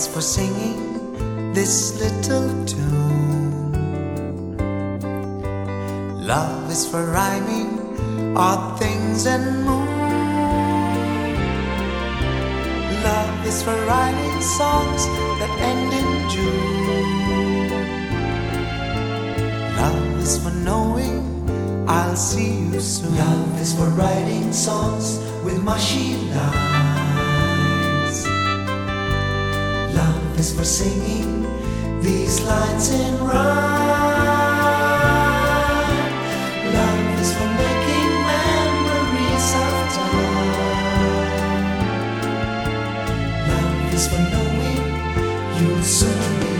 is for singing this little tune. Love is for rhyming odd things and moon. Love is for writing songs that end in June. Love is for knowing I'll see you soon. Love is for writing songs with mushy lines. is for singing these lines in rhyme. Love is for making memories of time. Love is for knowing you'll soon be.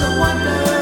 a wonder.